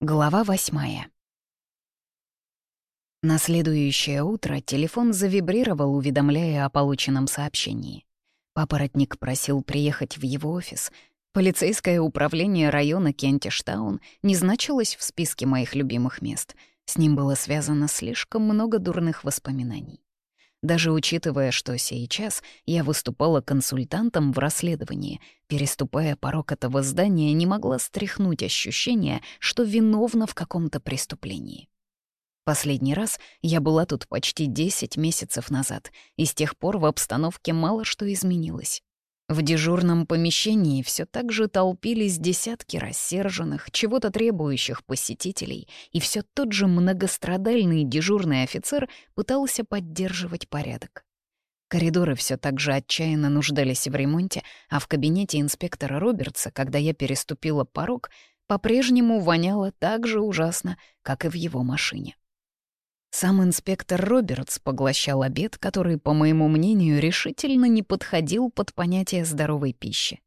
Глава восьмая. На следующее утро телефон завибрировал, уведомляя о полученном сообщении. Папоротник просил приехать в его офис. Полицейское управление района Кентиштаун не значилось в списке моих любимых мест. С ним было связано слишком много дурных воспоминаний. Даже учитывая, что сейчас я выступала консультантом в расследовании, переступая порог этого здания, не могла стряхнуть ощущение, что виновна в каком-то преступлении. Последний раз я была тут почти 10 месяцев назад, и с тех пор в обстановке мало что изменилось. В дежурном помещении все так же толпились десятки рассерженных, чего-то требующих посетителей, и все тот же многострадальный дежурный офицер пытался поддерживать порядок. Коридоры все так же отчаянно нуждались в ремонте, а в кабинете инспектора Робертса, когда я переступила порог, по-прежнему воняло так же ужасно, как и в его машине. Сам инспектор Робертс поглощал обед, который, по моему мнению, решительно не подходил под понятие здоровой пищи.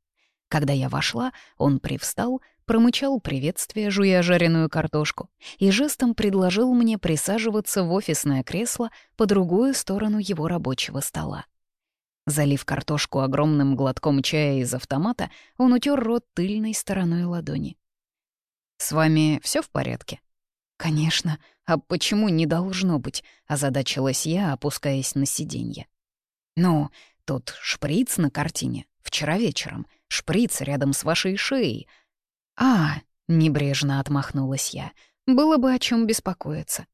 Когда я вошла, он привстал, промычал приветствие, жуя жареную картошку, и жестом предложил мне присаживаться в офисное кресло по другую сторону его рабочего стола. Залив картошку огромным глотком чая из автомата, он утер рот тыльной стороной ладони. «С вами все в порядке?» «Конечно. А почему не должно быть?» — озадачилась я, опускаясь на сиденье. «Ну, тут шприц на картине. Вчера вечером. Шприц рядом с вашей шеей». «А!» — небрежно отмахнулась я. «Было бы о чем беспокоиться».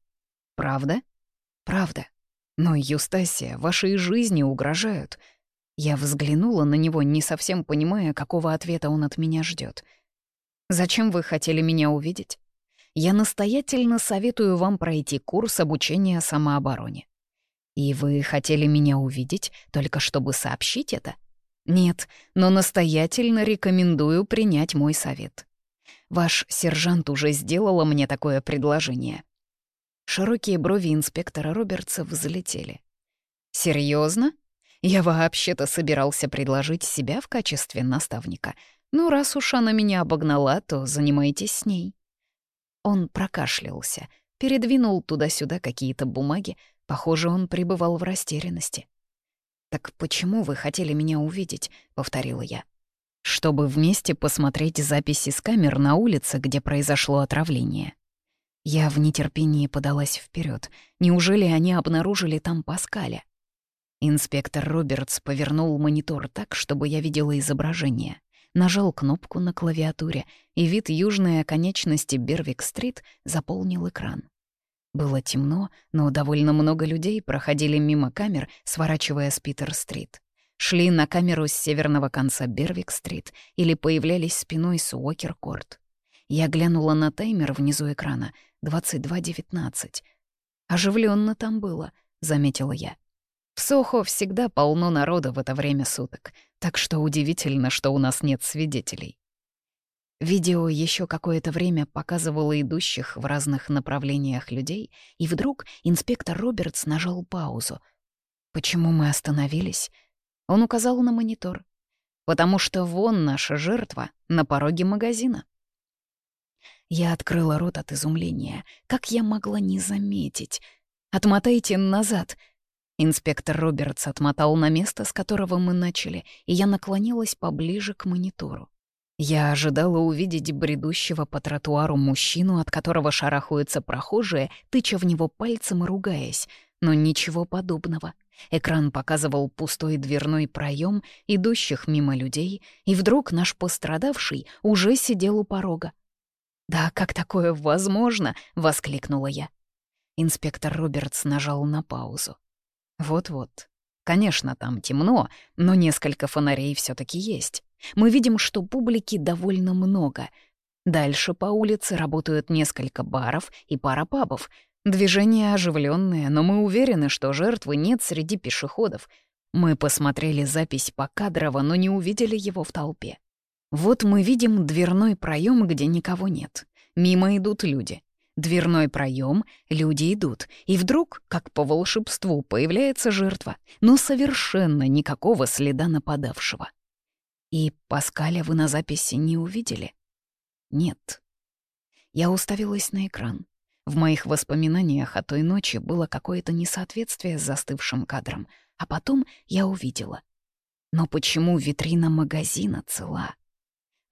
«Правда?» «Правда. Но, Юстасия, вашей жизни угрожают». Я взглянула на него, не совсем понимая, какого ответа он от меня ждет. «Зачем вы хотели меня увидеть?» Я настоятельно советую вам пройти курс обучения самообороне. И вы хотели меня увидеть, только чтобы сообщить это? Нет, но настоятельно рекомендую принять мой совет. Ваш сержант уже сделала мне такое предложение. Широкие брови инспектора Робертса взлетели. Серьезно? Я вообще-то собирался предложить себя в качестве наставника. Ну, раз уж она меня обогнала, то занимайтесь с ней. Он прокашлялся, передвинул туда-сюда какие-то бумаги. Похоже, он пребывал в растерянности. «Так почему вы хотели меня увидеть?» — повторила я. «Чтобы вместе посмотреть записи с камер на улице, где произошло отравление». Я в нетерпении подалась вперед. Неужели они обнаружили там Паскаля? Инспектор Робертс повернул монитор так, чтобы я видела изображение нажал кнопку на клавиатуре, и вид южной оконечности Бервик-стрит заполнил экран. Было темно, но довольно много людей проходили мимо камер, сворачивая с Питер-стрит. Шли на камеру с северного конца Бервик-стрит или появлялись спиной с Уокер-корт. Я глянула на таймер внизу экрана — 22.19. Оживленно там было, — заметила я. В Сохо всегда полно народа в это время суток, так что удивительно, что у нас нет свидетелей. Видео еще какое-то время показывало идущих в разных направлениях людей, и вдруг инспектор Робертс нажал паузу. «Почему мы остановились?» Он указал на монитор. «Потому что вон наша жертва на пороге магазина». Я открыла рот от изумления. Как я могла не заметить? «Отмотайте назад!» Инспектор Робертс отмотал на место, с которого мы начали, и я наклонилась поближе к монитору. Я ожидала увидеть бредущего по тротуару мужчину, от которого шарахаются прохожие, тыча в него пальцем и ругаясь, но ничего подобного. Экран показывал пустой дверной проем, идущих мимо людей, и вдруг наш пострадавший уже сидел у порога. «Да как такое возможно?» — воскликнула я. Инспектор Робертс нажал на паузу. Вот-вот. Конечно, там темно, но несколько фонарей все таки есть. Мы видим, что публики довольно много. Дальше по улице работают несколько баров и пара пабов. Движение оживленное, но мы уверены, что жертвы нет среди пешеходов. Мы посмотрели запись по кадрово, но не увидели его в толпе. Вот мы видим дверной проем, где никого нет. Мимо идут люди. Дверной проем, люди идут, и вдруг, как по волшебству, появляется жертва, но совершенно никакого следа нападавшего. И Паскаля вы на записи не увидели? Нет. Я уставилась на экран. В моих воспоминаниях о той ночи было какое-то несоответствие с застывшим кадром, а потом я увидела. Но почему витрина магазина цела?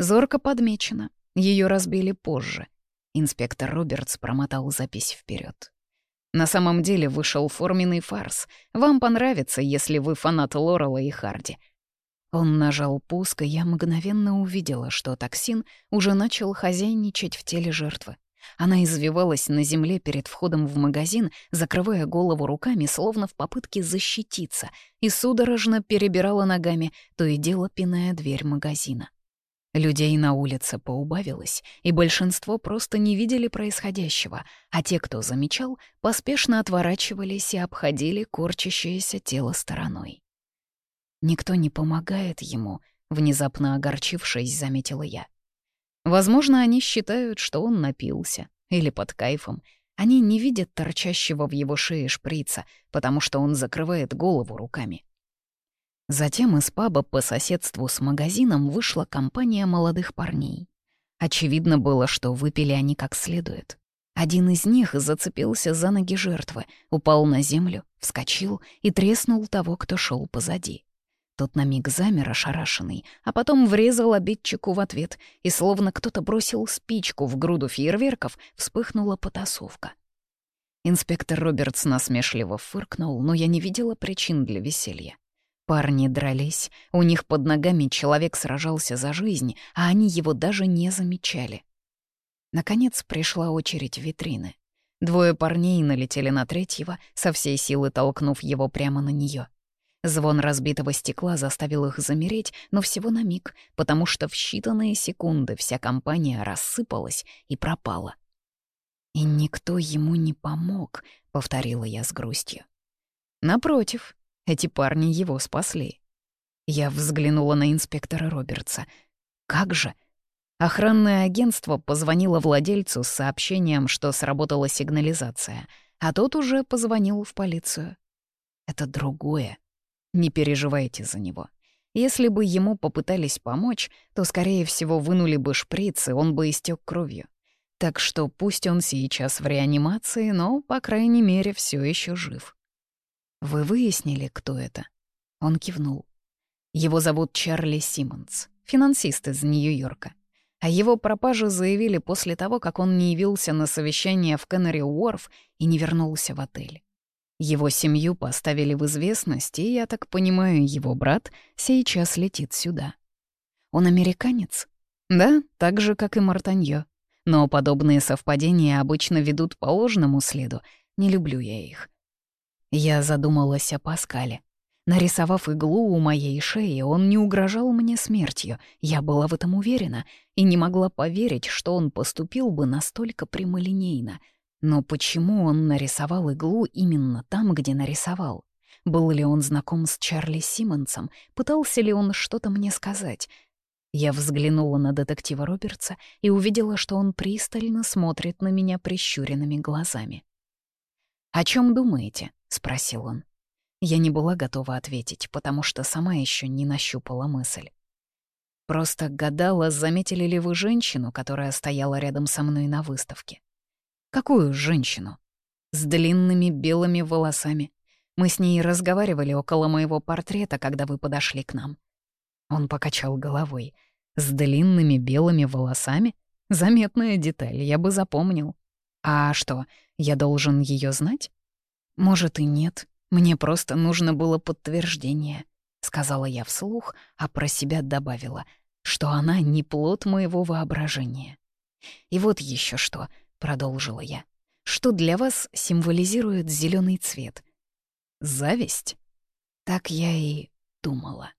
Зорко подмечено. Ее разбили позже. Инспектор Робертс промотал запись вперед. На самом деле вышел форменный фарс. Вам понравится, если вы фанат Лорела и Харди. Он нажал пуск, и я мгновенно увидела, что токсин уже начал хозяйничать в теле жертвы. Она извивалась на земле перед входом в магазин, закрывая голову руками, словно в попытке защититься, и судорожно перебирала ногами, то и дело пиная дверь магазина. Людей на улице поубавилось, и большинство просто не видели происходящего, а те, кто замечал, поспешно отворачивались и обходили корчащееся тело стороной. «Никто не помогает ему», — внезапно огорчившись, заметила я. Возможно, они считают, что он напился или под кайфом. Они не видят торчащего в его шее шприца, потому что он закрывает голову руками. Затем из паба по соседству с магазином вышла компания молодых парней. Очевидно было, что выпили они как следует. Один из них зацепился за ноги жертвы, упал на землю, вскочил и треснул того, кто шел позади. Тот на миг замер ошарашенный, а потом врезал обидчику в ответ, и словно кто-то бросил спичку в груду фейерверков, вспыхнула потасовка. Инспектор Робертс насмешливо фыркнул, но я не видела причин для веселья. Парни дрались, у них под ногами человек сражался за жизнь, а они его даже не замечали. Наконец пришла очередь витрины. Двое парней налетели на третьего, со всей силы толкнув его прямо на нее. Звон разбитого стекла заставил их замереть, но всего на миг, потому что в считанные секунды вся компания рассыпалась и пропала. «И никто ему не помог», — повторила я с грустью. Напротив, эти парни его спасли. Я взглянула на инспектора Робертса. «Как же?» Охранное агентство позвонило владельцу с сообщением, что сработала сигнализация, а тот уже позвонил в полицию. Это другое. Не переживайте за него. Если бы ему попытались помочь, то, скорее всего, вынули бы шприц, и он бы истек кровью. Так что пусть он сейчас в реанимации, но, по крайней мере, все еще жив. «Вы выяснили, кто это?» Он кивнул. Его зовут Чарли Симмонс, финансист из Нью-Йорка. О его пропаже заявили после того, как он не явился на совещание в Кеннери Уорф и не вернулся в отель. Его семью поставили в известность, и, я так понимаю, его брат сейчас летит сюда. Он американец? Да, так же, как и Мартаньё. Но подобные совпадения обычно ведут по ложному следу. Не люблю я их. Я задумалась о Паскале. Нарисовав иглу у моей шеи, он не угрожал мне смертью. Я была в этом уверена и не могла поверить, что он поступил бы настолько прямолинейно — но почему он нарисовал иглу именно там, где нарисовал? Был ли он знаком с Чарли Симмонсом? Пытался ли он что-то мне сказать? Я взглянула на детектива Робертса и увидела, что он пристально смотрит на меня прищуренными глазами. «О чем думаете?» — спросил он. Я не была готова ответить, потому что сама еще не нащупала мысль. Просто гадала, заметили ли вы женщину, которая стояла рядом со мной на выставке. Какую женщину? С длинными белыми волосами. Мы с ней разговаривали около моего портрета, когда вы подошли к нам. Он покачал головой. С длинными белыми волосами? Заметная деталь, я бы запомнил. А что, я должен ее знать? Может и нет. Мне просто нужно было подтверждение, сказала я вслух, а про себя добавила, что она не плод моего воображения. И вот еще что —— продолжила я. «Что для вас символизирует зеленый цвет?» «Зависть?» Так я и думала.